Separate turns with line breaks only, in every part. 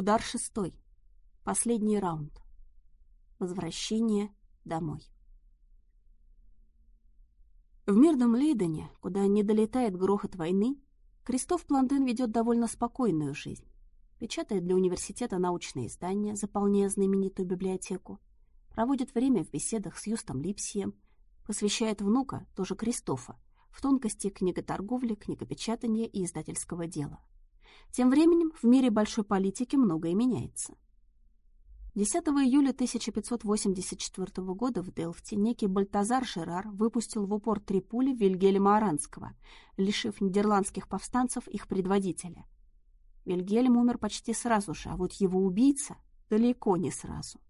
Удар шестой. Последний раунд. Возвращение домой. В мирном Лейдене, куда не долетает грохот войны, Кристоф Плантен ведет довольно спокойную жизнь. Печатает для университета научные издания, заполняя знаменитую библиотеку. Проводит время в беседах с Юстом Липсием. Посвящает внука, тоже Кристофа, в тонкости книготорговли, книгопечатания и издательского дела. Тем временем в мире большой политики многое меняется. 10 июля 1584 года в Делфте некий Бальтазар Жерар выпустил в упор три пули Вильгельма Аранского, лишив нидерландских повстанцев их предводителя. Вильгельм умер почти сразу же, а вот его убийца далеко не сразу.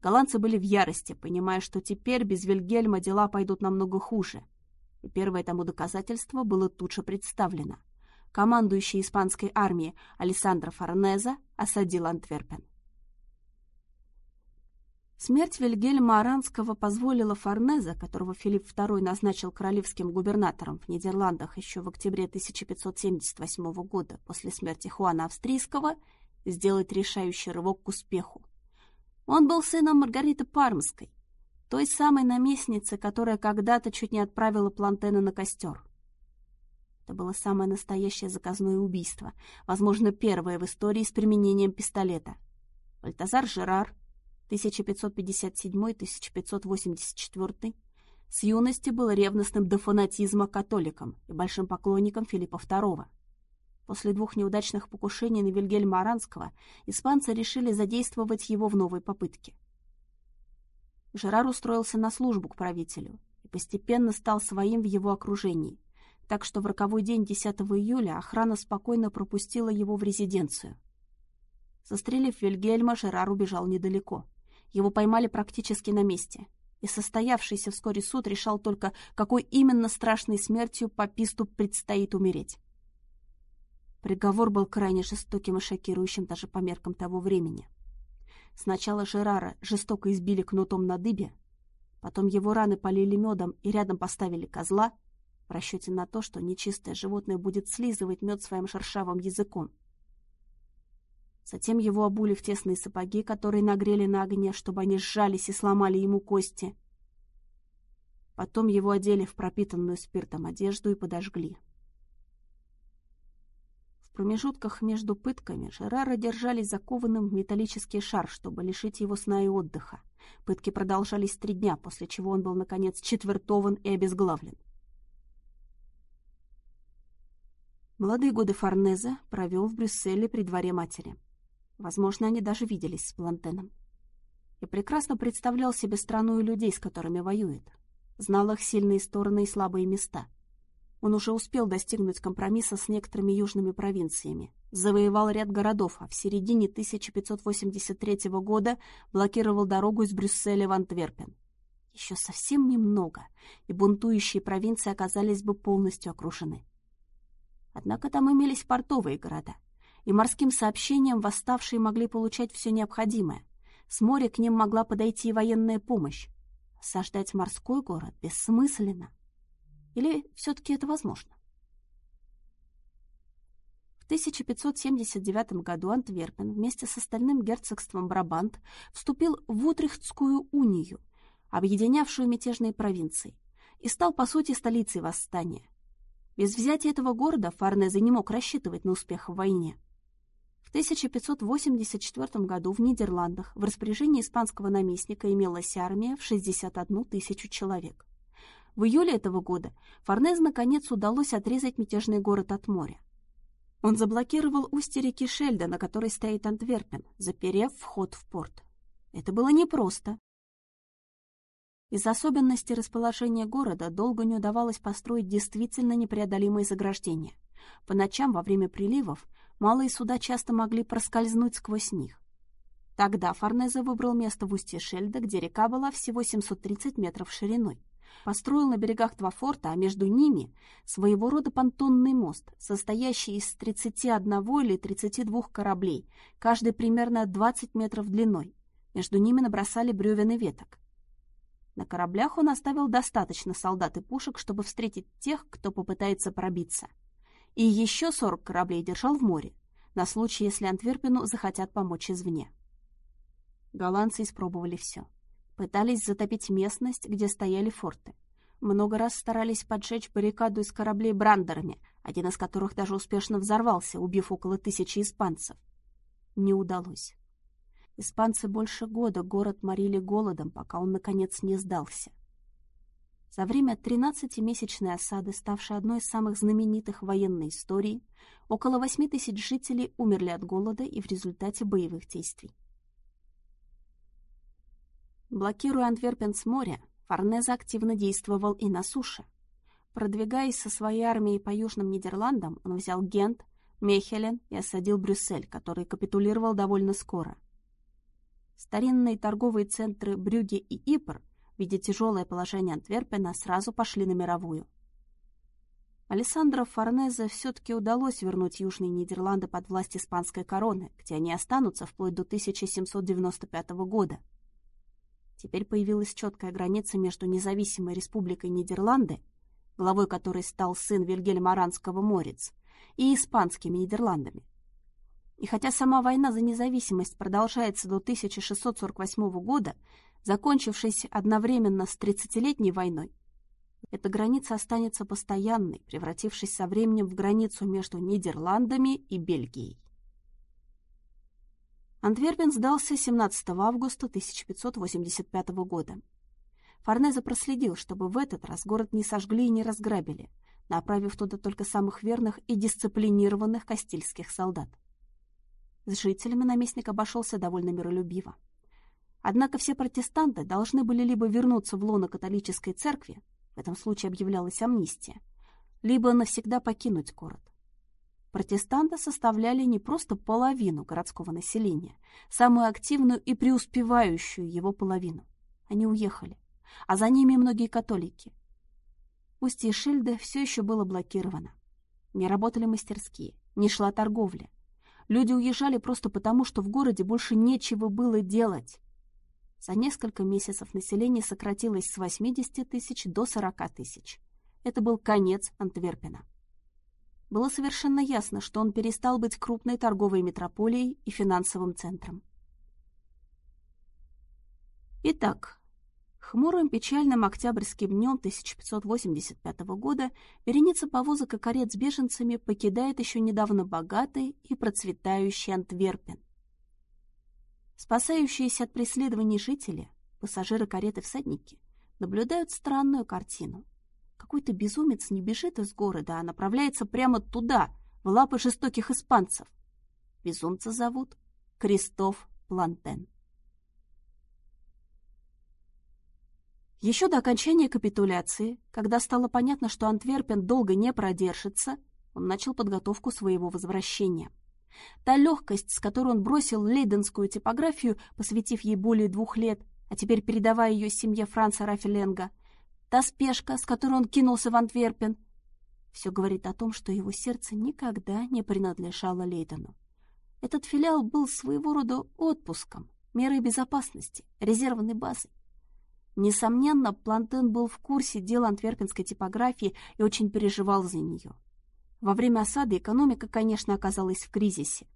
Голландцы были в ярости, понимая, что теперь без Вильгельма дела пойдут намного хуже. И первое тому доказательство было тут же представлено – командующий испанской армией Алессандро Форнеза осадил Антверпен. Смерть Вильгельма Аранского позволила Форнеза, которого Филипп II назначил королевским губернатором в Нидерландах еще в октябре 1578 года после смерти Хуана Австрийского, сделать решающий рывок к успеху. Он был сыном Маргариты Пармской, той самой наместницы, которая когда-то чуть не отправила Плантена на костер. Это было самое настоящее заказное убийство, возможно, первое в истории с применением пистолета. Бальтазар Жерар, 1557-1584, с юности был ревностным до фанатизма католиком и большим поклонником Филиппа II. После двух неудачных покушений на Вильгельма Аранского испанцы решили задействовать его в новой попытке. Жерар устроился на службу к правителю и постепенно стал своим в его окружении так что в роковой день 10 июля охрана спокойно пропустила его в резиденцию. Застрелив Вильгельма, Жерар убежал недалеко. Его поймали практически на месте. И состоявшийся вскоре суд решал только, какой именно страшной смертью паписту предстоит умереть. Приговор был крайне жестоким и шокирующим даже по меркам того времени. Сначала Жерара жестоко избили кнутом на дыбе, потом его раны полили медом и рядом поставили козла — в расчете на то, что нечистое животное будет слизывать мед своим шершавым языком. Затем его обули в тесные сапоги, которые нагрели на огне, чтобы они сжались и сломали ему кости. Потом его одели в пропитанную спиртом одежду и подожгли. В промежутках между пытками Жерара держали закованным в металлический шар, чтобы лишить его сна и отдыха. Пытки продолжались три дня, после чего он был, наконец, четвертован и обезглавлен. Молодые годы Форнеза провел в Брюсселе при дворе матери. Возможно, они даже виделись с Плантеном. И прекрасно представлял себе страну и людей, с которыми воюет. Знал их сильные стороны и слабые места. Он уже успел достигнуть компромисса с некоторыми южными провинциями. Завоевал ряд городов, а в середине 1583 года блокировал дорогу из Брюсселя в Антверпен. Еще совсем немного, и бунтующие провинции оказались бы полностью окружены. Однако там имелись портовые города, и морским сообщением восставшие могли получать все необходимое. С моря к ним могла подойти и военная помощь. Осаждать морской город бессмысленно. Или все-таки это возможно? В 1579 году Антверпен вместе с остальным герцогством Брабант вступил в Утрехтскую унию, объединявшую мятежные провинции, и стал, по сути, столицей восстания. Без взятия этого города Форнезе не мог рассчитывать на успех в войне. В 1584 году в Нидерландах в распоряжении испанского наместника имелась армия в 61 тысячу человек. В июле этого года Форнез наконец удалось отрезать мятежный город от моря. Он заблокировал устье реки Шельда, на которой стоит Антверпен, заперев вход в порт. Это было непросто, из особенностей расположения города долго не удавалось построить действительно непреодолимые заграждения. По ночам во время приливов малые суда часто могли проскользнуть сквозь них. Тогда Форнезе выбрал место в устье Шельда, где река была всего 730 метров шириной. Построил на берегах два форта, а между ними своего рода понтонный мост, состоящий из 31 или 32 кораблей, каждый примерно 20 метров длиной. Между ними набросали бревен и веток. На кораблях он оставил достаточно солдат и пушек, чтобы встретить тех, кто попытается пробиться. И еще 40 кораблей держал в море. на случай, если Антверпену захотят помочь извне. Голландцы испробовали все. Пытались затопить местность, где стояли форты. Много раз старались поджечь баррикаду из кораблей брандерами, один из которых даже успешно взорвался, убив около тысячи испанцев. Не удалось. Испанцы больше года город морили голодом, пока он, наконец, не сдался. За время 13-месячной осады, ставшей одной из самых знаменитых военной истории, около 8 тысяч жителей умерли от голода и в результате боевых действий. Блокируя Антверпен с моря, Форнезе активно действовал и на суше. Продвигаясь со своей армией по Южным Нидерландам, он взял Гент, Мехелен и осадил Брюссель, который капитулировал довольно скоро. Старинные торговые центры Брюге и Ипр, видя тяжелое положение Антверпена, сразу пошли на мировую. Алессандро Форнезе все-таки удалось вернуть Южные Нидерланды под власть испанской короны, где они останутся вплоть до 1795 года. Теперь появилась четкая граница между независимой республикой Нидерланды, главой которой стал сын Вильгельма Аранского Морец, и испанскими Нидерландами. И хотя сама война за независимость продолжается до 1648 года, закончившейся одновременно с 30-летней войной, эта граница останется постоянной, превратившись со временем в границу между Нидерландами и Бельгией. Антверпен сдался 17 августа 1585 года. Форнезе проследил, чтобы в этот раз город не сожгли и не разграбили, направив туда только самых верных и дисциплинированных кастильских солдат. С жителями наместник обошелся довольно миролюбиво. Однако все протестанты должны были либо вернуться в лоно католической церкви, в этом случае объявлялась амнистия, либо навсегда покинуть город. Протестанты составляли не просто половину городского населения, самую активную и преуспевающую его половину. Они уехали, а за ними многие католики. Устье Шильды все еще было блокировано. Не работали мастерские, не шла торговля. Люди уезжали просто потому, что в городе больше нечего было делать. За несколько месяцев население сократилось с 80 тысяч до 40 тысяч. Это был конец Антверпена. Было совершенно ясно, что он перестал быть крупной торговой метрополией и финансовым центром. Итак, хмурым печальным октябрьским днем 1585 года вереница повозок и карет с беженцами покидает еще недавно богатый и процветающий Антверпен. Спасающиеся от преследований жители, пассажиры кареты всадники, наблюдают странную картину – какой-то безумец не бежит из города, а направляется прямо туда, в лапы жестоких испанцев. Безумца зовут Кристоф Плантен. Еще до окончания капитуляции, когда стало понятно, что Антверпен долго не продержится, он начал подготовку своего возвращения. Та легкость, с которой он бросил лейденскую типографию, посвятив ей более двух лет, а теперь передавая ее семье Франца Рафеленга – та спешка, с которой он кинулся в Антверпен. Все говорит о том, что его сердце никогда не принадлежало Лейдену. Этот филиал был своего рода отпуском, мерой безопасности, резервной базой. Несомненно, Плантен был в курсе дел антверпенской типографии и очень переживал за нее. Во время осады экономика, конечно, оказалась в кризисе.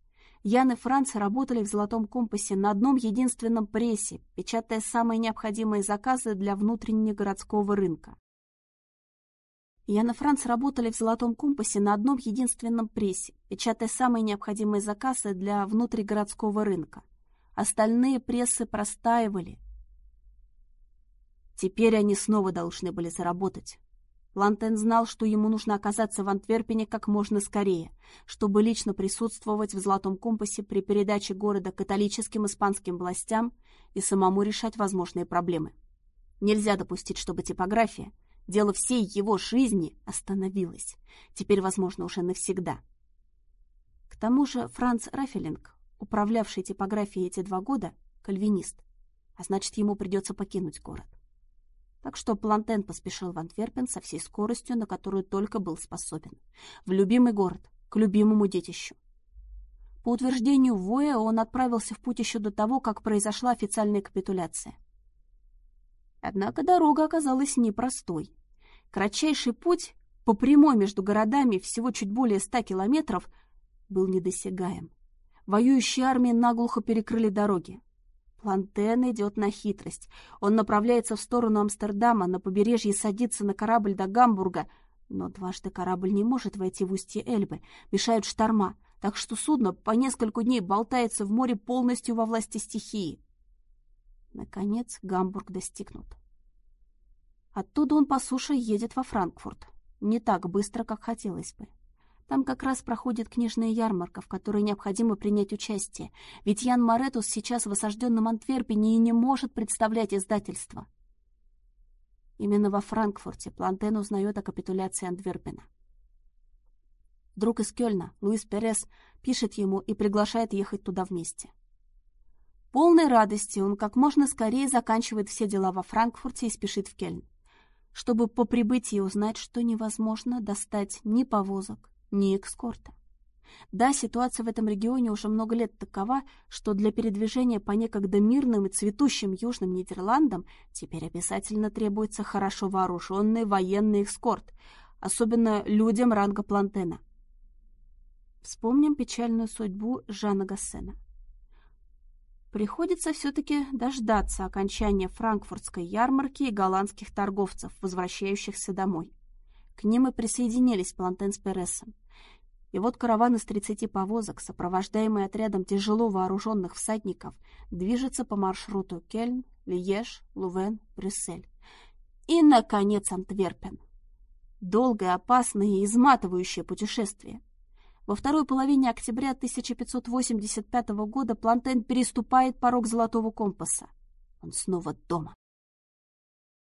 Ян и Франц работали в «Золотом компасе» на одном единственном прессе, печатая самые необходимые заказы для внутреннегородского рынка. Ян и Франц работали в «Золотом компасе» на одном единственном прессе, печатая самые необходимые заказы для внутригородского рынка. Остальные прессы простаивали. Теперь они снова должны были заработать. Лантен знал, что ему нужно оказаться в Антверпене как можно скорее, чтобы лично присутствовать в «Золотом компасе» при передаче города католическим испанским властям и самому решать возможные проблемы. Нельзя допустить, чтобы типография, дело всей его жизни, остановилась. Теперь, возможно, уже навсегда. К тому же Франц Рафелинг, управлявший типографией эти два года, кальвинист, а значит, ему придется покинуть город. Так что Плантен поспешил в Антверпен со всей скоростью, на которую только был способен. В любимый город, к любимому детищу. По утверждению Воя, он отправился в путь еще до того, как произошла официальная капитуляция. Однако дорога оказалась непростой. Кратчайший путь по прямой между городами всего чуть более ста километров был недосягаем. Воюющие армии наглухо перекрыли дороги. Плантен идет на хитрость. Он направляется в сторону Амстердама, на побережье садится на корабль до Гамбурга, но дважды корабль не может войти в устье Эльбы, мешают шторма, так что судно по несколько дней болтается в море полностью во власти стихии. Наконец Гамбург достигнут. Оттуда он по суше едет во Франкфурт. Не так быстро, как хотелось бы. Там как раз проходит книжная ярмарка, в которой необходимо принять участие, ведь Ян Моретус сейчас в осажденном Антверпене и не может представлять издательство. Именно во Франкфурте Плантен узнает о капитуляции Антверпена. Друг из Кёльна, Луис Перес, пишет ему и приглашает ехать туда вместе. Полной радости он как можно скорее заканчивает все дела во Франкфурте и спешит в Кельн, чтобы по прибытии узнать, что невозможно достать ни повозок, ни экскорта. Да, ситуация в этом регионе уже много лет такова, что для передвижения по некогда мирным и цветущим Южным Нидерландам теперь обязательно требуется хорошо вооруженный военный экскорт, особенно людям ранга Плантена. Вспомним печальную судьбу Жана Гассена. Приходится все-таки дождаться окончания франкфуртской ярмарки и голландских торговцев, возвращающихся домой. К ним и присоединились Плантен с Пересом. И вот караван из 30 повозок, сопровождаемый отрядом тяжело вооруженных всадников, движется по маршруту Кельн, Лиеж, Лувен, Брюссель. И, наконец, Антверпен. Долгое, опасное и изматывающее путешествие. Во второй половине октября 1585 года Плантен переступает порог Золотого компаса. Он снова дома.